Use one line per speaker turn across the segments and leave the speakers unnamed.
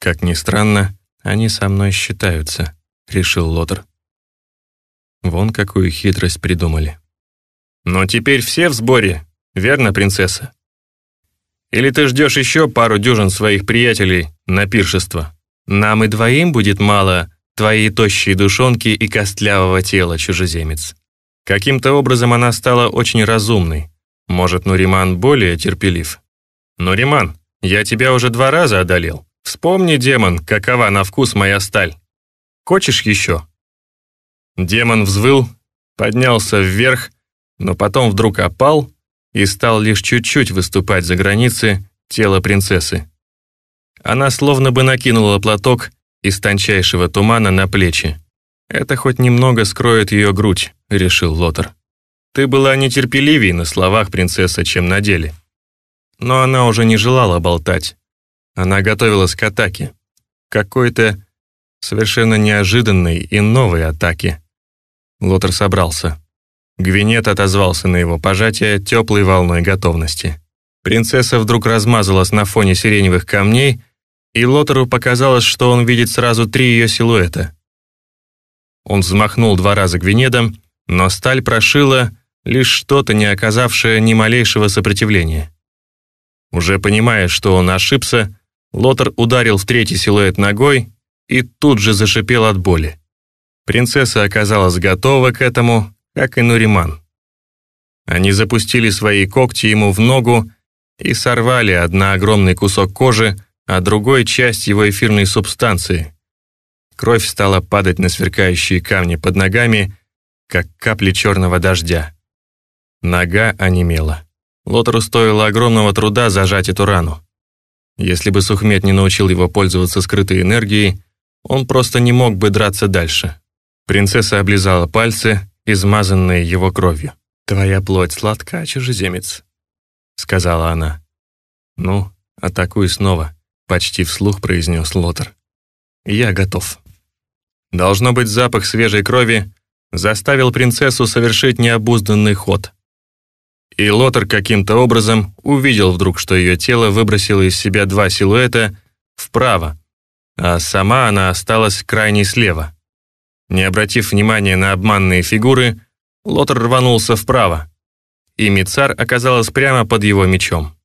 Как ни странно, они со мной считаются, решил Лотер. Вон какую хитрость придумали. Но теперь все в сборе, верно, принцесса? Или ты ждешь еще пару дюжин своих приятелей на пиршество? Нам и двоим будет мало твоей тощей душонки и костлявого тела, чужеземец. Каким-то образом она стала очень разумной. Может, Нуриман более терпелив? Нуриман, я тебя уже два раза одолел. Вспомни, демон, какова на вкус моя сталь. Хочешь еще? Демон взвыл, поднялся вверх, но потом вдруг опал и стал лишь чуть-чуть выступать за границы тела принцессы. Она словно бы накинула платок из тончайшего тумана на плечи. «Это хоть немного скроет ее грудь», — решил Лотер. «Ты была нетерпеливей на словах, принцесса, чем на деле». Но она уже не желала болтать. Она готовилась к атаке. Какой-то совершенно неожиданной и новой атаке. Лотер собрался. Гвинет отозвался на его пожатие теплой волной готовности. Принцесса вдруг размазалась на фоне сиреневых камней, и Лотеру показалось, что он видит сразу три ее силуэта. Он взмахнул два раза гвинедом, но сталь прошила лишь что-то, не оказавшее ни малейшего сопротивления. Уже понимая, что он ошибся, Лотер ударил в третий силуэт ногой и тут же зашипел от боли. Принцесса оказалась готова к этому, как и Нуриман. Они запустили свои когти ему в ногу и сорвали одна огромный кусок кожи, а другой — часть его эфирной субстанции. Кровь стала падать на сверкающие камни под ногами, как капли черного дождя. Нога онемела. Лотеру стоило огромного труда зажать эту рану. Если бы Сухмед не научил его пользоваться скрытой энергией, он просто не мог бы драться дальше. Принцесса облизала пальцы, измазанные его кровью. «Твоя плоть сладка, чужеземец», — сказала она. «Ну, атакуй снова», — почти вслух произнес Лотер. «Я готов». Должно быть, запах свежей крови заставил принцессу совершить необузданный ход. И Лотер каким-то образом увидел вдруг, что ее тело выбросило из себя два силуэта вправо, а сама она осталась крайней слева. Не обратив внимания на обманные фигуры, Лотер рванулся вправо, и Мицар оказалась прямо под его мечом.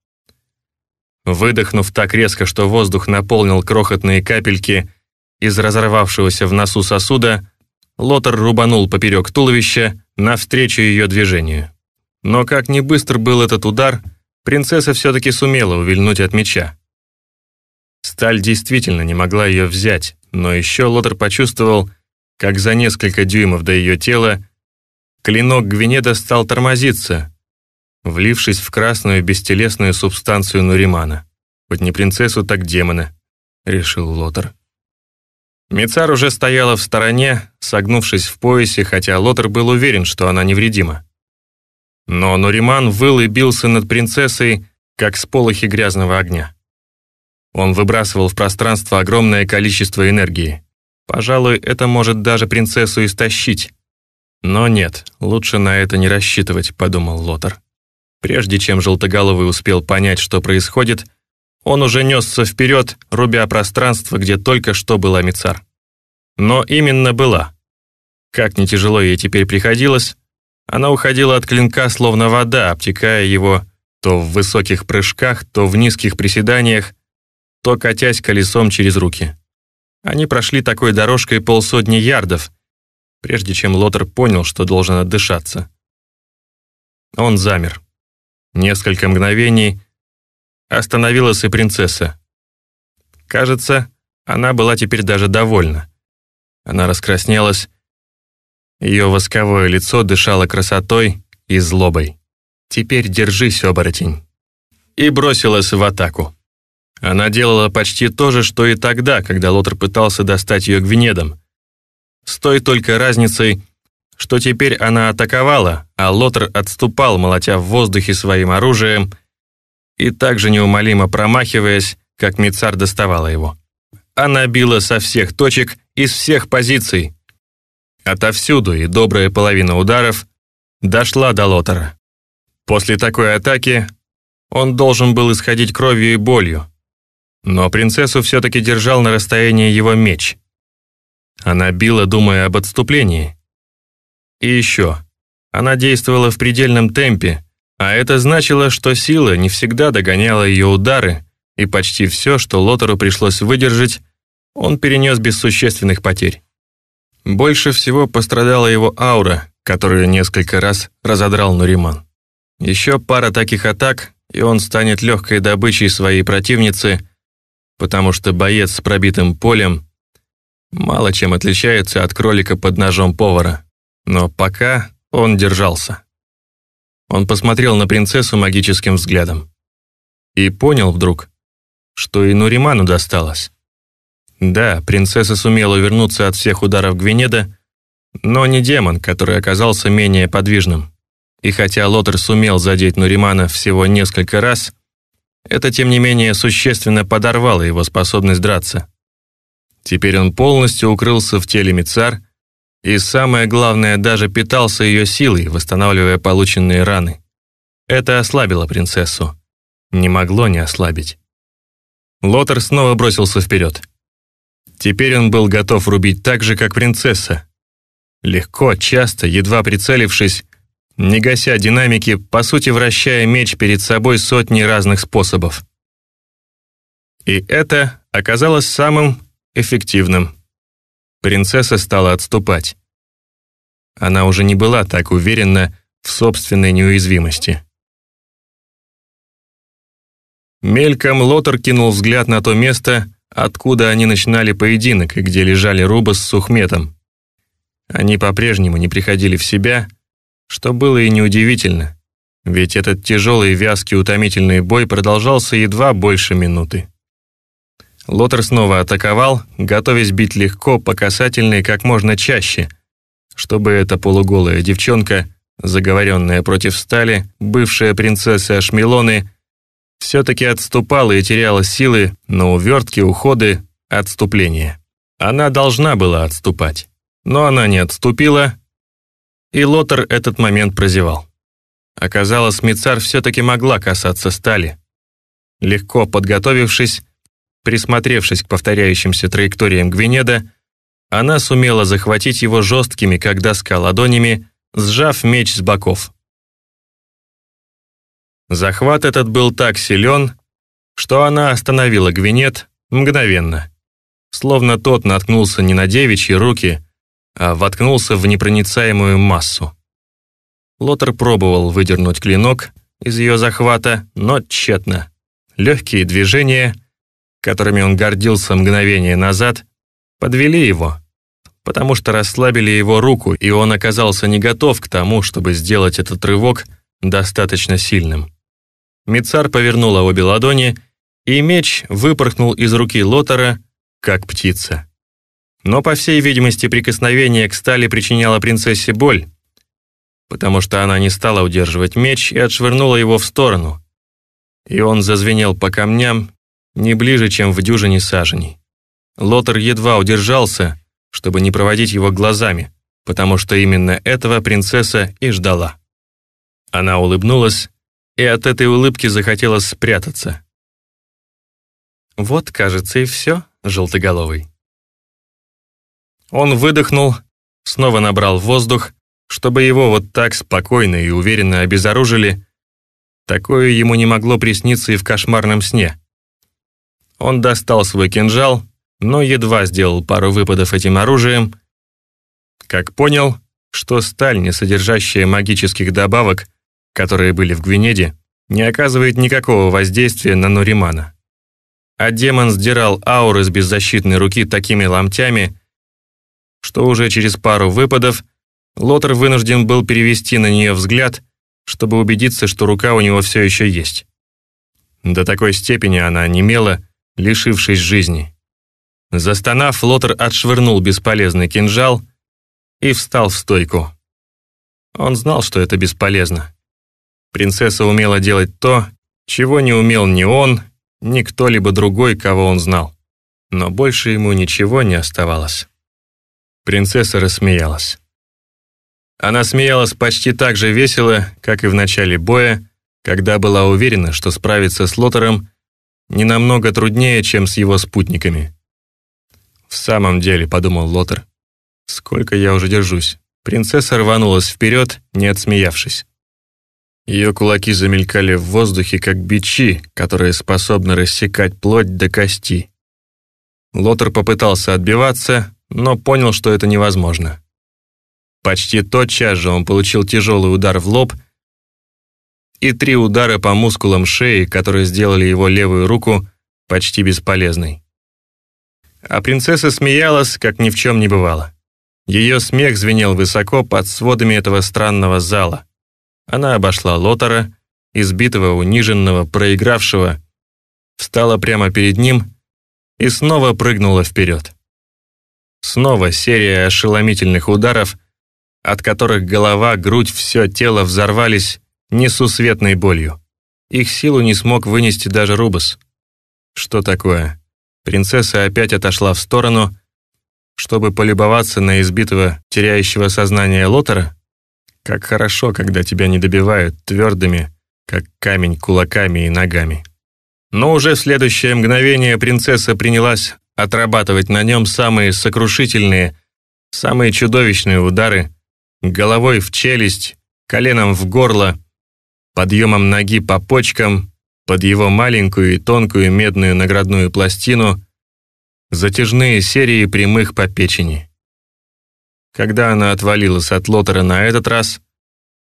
Выдохнув так резко, что воздух наполнил крохотные капельки из разорвавшегося в носу сосуда, Лотер рубанул поперек туловища навстречу ее движению. Но как ни быстр был этот удар, принцесса все-таки сумела увильнуть от меча. Сталь действительно не могла ее взять, но еще Лотер почувствовал, как за несколько дюймов до ее тела клинок Гвинеда стал тормозиться, влившись в красную бестелесную субстанцию Нуримана. Хоть не принцессу, так демона, решил Лотер. Мицар уже стояла в стороне, согнувшись в поясе, хотя Лотер был уверен, что она невредима. Но Нуриман выл и бился над принцессой, как с полохи грязного огня. Он выбрасывал в пространство огромное количество энергии. Пожалуй, это может даже принцессу истощить. Но нет, лучше на это не рассчитывать, подумал Лотар. Прежде чем Желтоголовый успел понять, что происходит, он уже несся вперед, рубя пространство, где только что была Мицар. Но именно была. Как не тяжело ей теперь приходилось, она уходила от клинка, словно вода, обтекая его то в высоких прыжках, то в низких приседаниях, то катясь колесом через руки. Они прошли такой дорожкой полсотни ярдов, прежде чем Лотер понял, что должен отдышаться. Он замер. Несколько мгновений остановилась и принцесса. Кажется, она была теперь даже довольна. Она раскраснелась, ее восковое лицо дышало красотой и злобой. «Теперь держись, оборотень!» И бросилась в атаку. Она делала почти то же, что и тогда, когда Лотер пытался достать ее гвинедом. С той только разницей, что теперь она атаковала, а Лотер отступал, молотя в воздухе своим оружием и также неумолимо промахиваясь, как Мицар доставала его. Она била со всех точек, из всех позиций. Отовсюду и добрая половина ударов дошла до Лотера. После такой атаки он должен был исходить кровью и болью, Но принцессу все-таки держал на расстоянии его меч. Она била, думая об отступлении. И еще, она действовала в предельном темпе, а это значило, что сила не всегда догоняла ее удары, и почти все, что Лотеру пришлось выдержать, он перенес без существенных потерь. Больше всего пострадала его аура, которую несколько раз разодрал Нуриман. Еще пара таких атак, и он станет легкой добычей своей противницы, потому что боец с пробитым полем мало чем отличается от кролика под ножом повара. Но пока он держался. Он посмотрел на принцессу магическим взглядом. И понял вдруг, что и Нуриману досталось. Да, принцесса сумела увернуться от всех ударов Гвинеда, но не демон, который оказался менее подвижным. И хотя Лотер сумел задеть Нуримана всего несколько раз, это, тем не менее, существенно подорвало его способность драться. Теперь он полностью укрылся в теле Мицар и, самое главное, даже питался ее силой, восстанавливая полученные раны. Это ослабило принцессу. Не могло не ослабить. Лотер снова бросился вперед. Теперь он был готов рубить так же, как принцесса. Легко, часто, едва прицелившись, не гася динамики, по сути вращая меч перед собой сотни разных способов. И это оказалось самым эффективным. Принцесса стала отступать. Она уже не была так уверена в собственной неуязвимости. Мельком Лотер кинул взгляд на то место, откуда они начинали поединок и где лежали Рубас с Сухметом. Они по-прежнему не приходили в себя, что было и неудивительно, ведь этот тяжелый, вязкий, утомительный бой продолжался едва больше минуты. Лотер снова атаковал, готовясь бить легко, по касательной как можно чаще, чтобы эта полуголая девчонка, заговоренная против стали, бывшая принцесса Ашмелоны, все-таки отступала и теряла силы на увертки, уходы, отступления. Она должна была отступать, но она не отступила, и Лотер этот момент прозевал. Оказалось, Мицар все-таки могла касаться стали. Легко подготовившись, присмотревшись к повторяющимся траекториям Гвинеда, она сумела захватить его жесткими, как доска, ладонями, сжав меч с боков. Захват этот был так силен, что она остановила Гвинет мгновенно, словно тот наткнулся не на девичьи руки, а воткнулся в непроницаемую массу. Лотер пробовал выдернуть клинок из ее захвата, но тщетно. Легкие движения, которыми он гордился мгновение назад, подвели его, потому что расслабили его руку, и он оказался не готов к тому, чтобы сделать этот рывок достаточно сильным. Мицар повернула обе ладони, и меч выпорхнул из руки Лотера, как птица. Но, по всей видимости, прикосновение к стали причиняло принцессе боль, потому что она не стала удерживать меч и отшвырнула его в сторону. И он зазвенел по камням не ближе, чем в дюжине саженей. Лотер едва удержался, чтобы не проводить его глазами, потому что именно этого принцесса и ждала. Она улыбнулась, и от этой улыбки захотелось спрятаться. «Вот, кажется, и все, желтоголовый», он выдохнул, снова набрал воздух, чтобы его вот так спокойно и уверенно обезоружили. Такое ему не могло присниться и в кошмарном сне. Он достал свой кинжал, но едва сделал пару выпадов этим оружием, как понял, что сталь, не содержащая магических добавок, которые были в Гвинеде, не оказывает никакого воздействия на Нуримана. А демон сдирал ауры с беззащитной руки такими ломтями, что уже через пару выпадов Лотер вынужден был перевести на нее взгляд, чтобы убедиться, что рука у него все еще есть. До такой степени она немела, лишившись жизни. Застонав, Лотер отшвырнул бесполезный кинжал и встал в стойку. Он знал, что это бесполезно. Принцесса умела делать то, чего не умел ни он, ни кто-либо другой, кого он знал. Но больше ему ничего не оставалось. Принцесса рассмеялась. Она смеялась почти так же весело, как и в начале боя, когда была уверена, что справится с Лотером, не намного труднее, чем с его спутниками. «В самом деле», — подумал Лотер, — «сколько я уже держусь». Принцесса рванулась вперед, не отсмеявшись. Ее кулаки замелькали в воздухе, как бичи, которые способны рассекать плоть до кости. Лотер попытался отбиваться, но понял, что это невозможно. Почти тотчас же он получил тяжелый удар в лоб и три удара по мускулам шеи, которые сделали его левую руку почти бесполезной. А принцесса смеялась, как ни в чем не бывало. Ее смех звенел высоко под сводами этого странного зала. Она обошла Лотара, избитого, униженного, проигравшего, встала прямо перед ним и снова прыгнула вперед. Снова серия ошеломительных ударов, от которых голова, грудь, все тело взорвались несусветной болью. Их силу не смог вынести даже Рубас. Что такое? Принцесса опять отошла в сторону, чтобы полюбоваться на избитого, теряющего сознание Лотера? Как хорошо, когда тебя не добивают твердыми, как камень, кулаками и ногами. Но уже в следующее мгновение принцесса принялась отрабатывать на нем самые сокрушительные, самые чудовищные удары, головой в челюсть, коленом в горло, подъемом ноги по почкам, под его маленькую и тонкую медную наградную пластину, затяжные серии прямых по печени. Когда она отвалилась от Лотера на этот раз,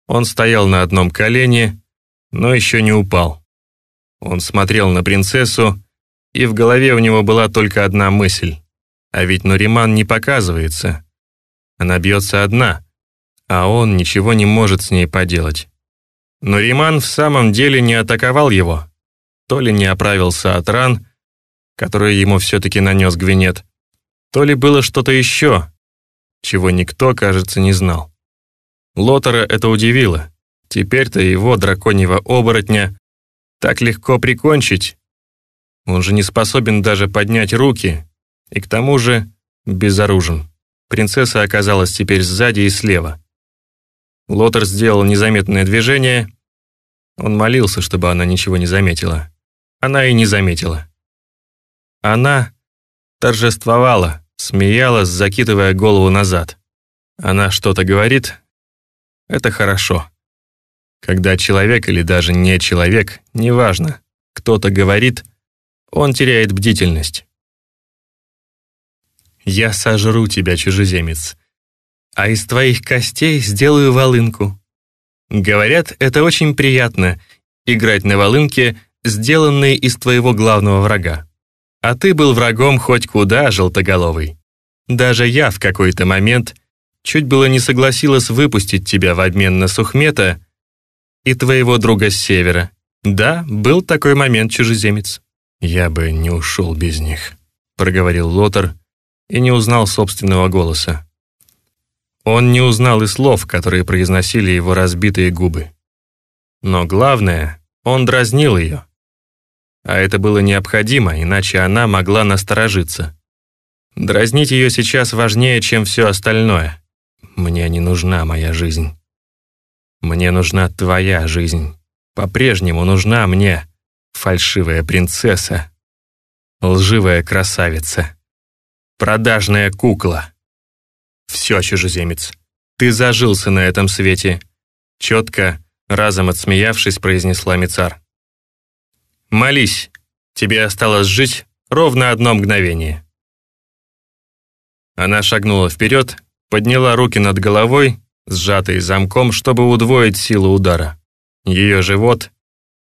он стоял на одном колене, но еще не упал. Он смотрел на принцессу, и в голове у него была только одна мысль. А ведь Нуриман не показывается. Она бьется одна, а он ничего не может с ней поделать. Нуриман в самом деле не атаковал его. То ли не оправился от ран, которые ему все-таки нанес Гвинет, то ли было что-то еще, чего никто, кажется, не знал. Лотера это удивило. Теперь-то его, драконьего оборотня, так легко прикончить. Он же не способен даже поднять руки, и к тому же безоружен. Принцесса оказалась теперь сзади и слева. Лотер сделал незаметное движение. Он молился, чтобы она ничего не заметила. Она и не заметила. Она торжествовала, смеялась, закидывая голову назад. Она что-то говорит. Это хорошо. Когда человек или даже не человек, неважно, кто-то говорит, он теряет бдительность. «Я сожру тебя, чужеземец, а из твоих костей сделаю волынку». Говорят, это очень приятно — играть на волынке, сделанной из твоего главного врага. А ты был врагом хоть куда, желтоголовый. Даже я в какой-то момент чуть было не согласилась выпустить тебя в обмен на Сухмета и твоего друга с севера. Да, был такой момент, чужеземец. Я бы не ушел без них, проговорил Лотар и не узнал собственного голоса. Он не узнал и слов, которые произносили его разбитые губы. Но главное, он дразнил ее. А это было необходимо, иначе она могла насторожиться. Дразнить ее сейчас важнее, чем все остальное. Мне не нужна моя жизнь. Мне нужна твоя жизнь. По-прежнему нужна мне фальшивая принцесса, лживая красавица, продажная кукла. Все, чужеземец, ты зажился на этом свете. Четко, разом отсмеявшись, произнесла Мицар. Молись, тебе осталось жить ровно одно мгновение. Она шагнула вперед, подняла руки над головой, сжатые замком, чтобы удвоить силу удара. Ее живот,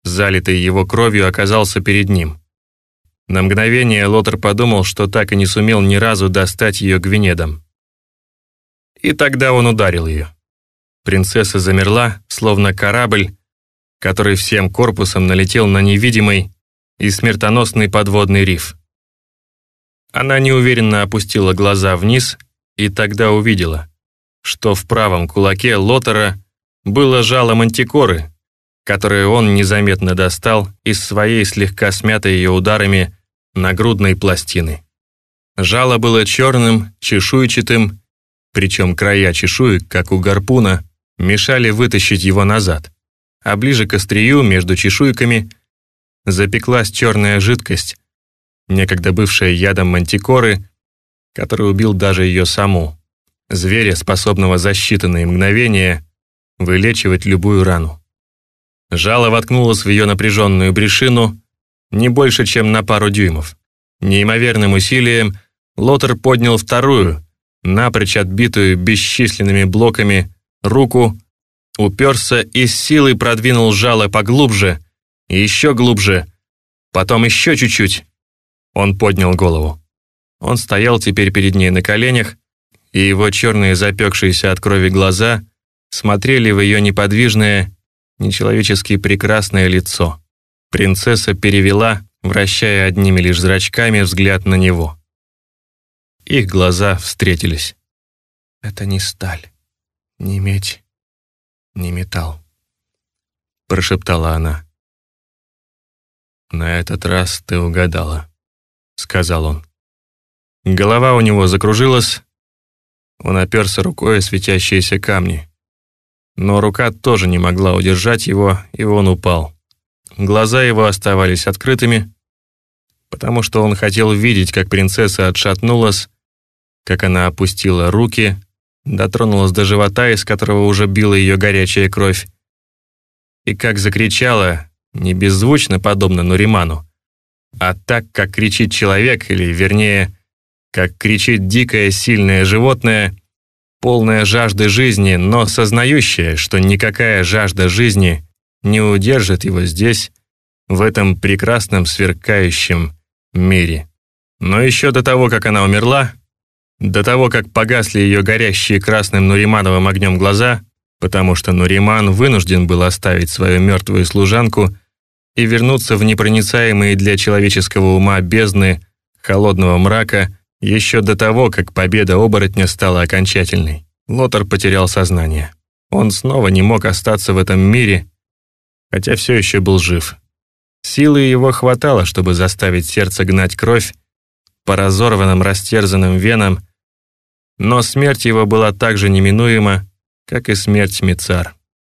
залитый его кровью, оказался перед ним. На мгновение Лотер подумал, что так и не сумел ни разу достать ее гвинедом. И тогда он ударил ее. Принцесса замерла, словно корабль, который всем корпусом налетел на невидимый и смертоносный подводный риф. Она неуверенно опустила глаза вниз и тогда увидела, что в правом кулаке Лотера было жало мантикоры, которое он незаметно достал из своей слегка смятой ее ударами нагрудной пластины. Жало было черным, чешуйчатым, причем края чешуек, как у гарпуна, мешали вытащить его назад а ближе к острию, между чешуйками, запеклась черная жидкость, некогда бывшая ядом мантикоры, который убил даже ее саму, зверя, способного за считанные мгновения вылечивать любую рану. Жало воткнулось в ее напряженную брешину не больше, чем на пару дюймов. Неимоверным усилием Лотер поднял вторую, напрочь отбитую бесчисленными блоками, руку, уперся и с силой продвинул жало поглубже, еще глубже, потом еще чуть-чуть. Он поднял голову. Он стоял теперь перед ней на коленях, и его черные запекшиеся от крови глаза смотрели в ее неподвижное, нечеловечески прекрасное лицо. Принцесса перевела, вращая одними лишь зрачками, взгляд на него. Их глаза встретились. «Это не сталь, не медь, не металл», — прошептала она. «На этот раз ты угадала», — сказал он. Голова у него закружилась, он оперся рукой о светящиеся камни. Но рука тоже не могла удержать его, и он упал. Глаза его оставались открытыми, потому что он хотел видеть, как принцесса отшатнулась, как она опустила руки, дотронулась до живота, из которого уже била ее горячая кровь, и как закричала, не беззвучно, подобно Нуриману, а так, как кричит человек, или, вернее, как кричит дикое сильное животное, полное жажды жизни, но сознающее, что никакая жажда жизни не удержит его здесь, в этом прекрасном сверкающем мире. Но еще до того, как она умерла, до того, как погасли ее горящие красным Нуримановым огнем глаза, потому что Нуриман вынужден был оставить свою мертвую служанку и вернуться в непроницаемые для человеческого ума бездны холодного мрака еще до того, как победа оборотня стала окончательной. Лотар потерял сознание. Он снова не мог остаться в этом мире, хотя все еще был жив. Силы его хватало, чтобы заставить сердце гнать кровь по разорванным, растерзанным венам, но смерть его была так же неминуема, как и смерть Мицар.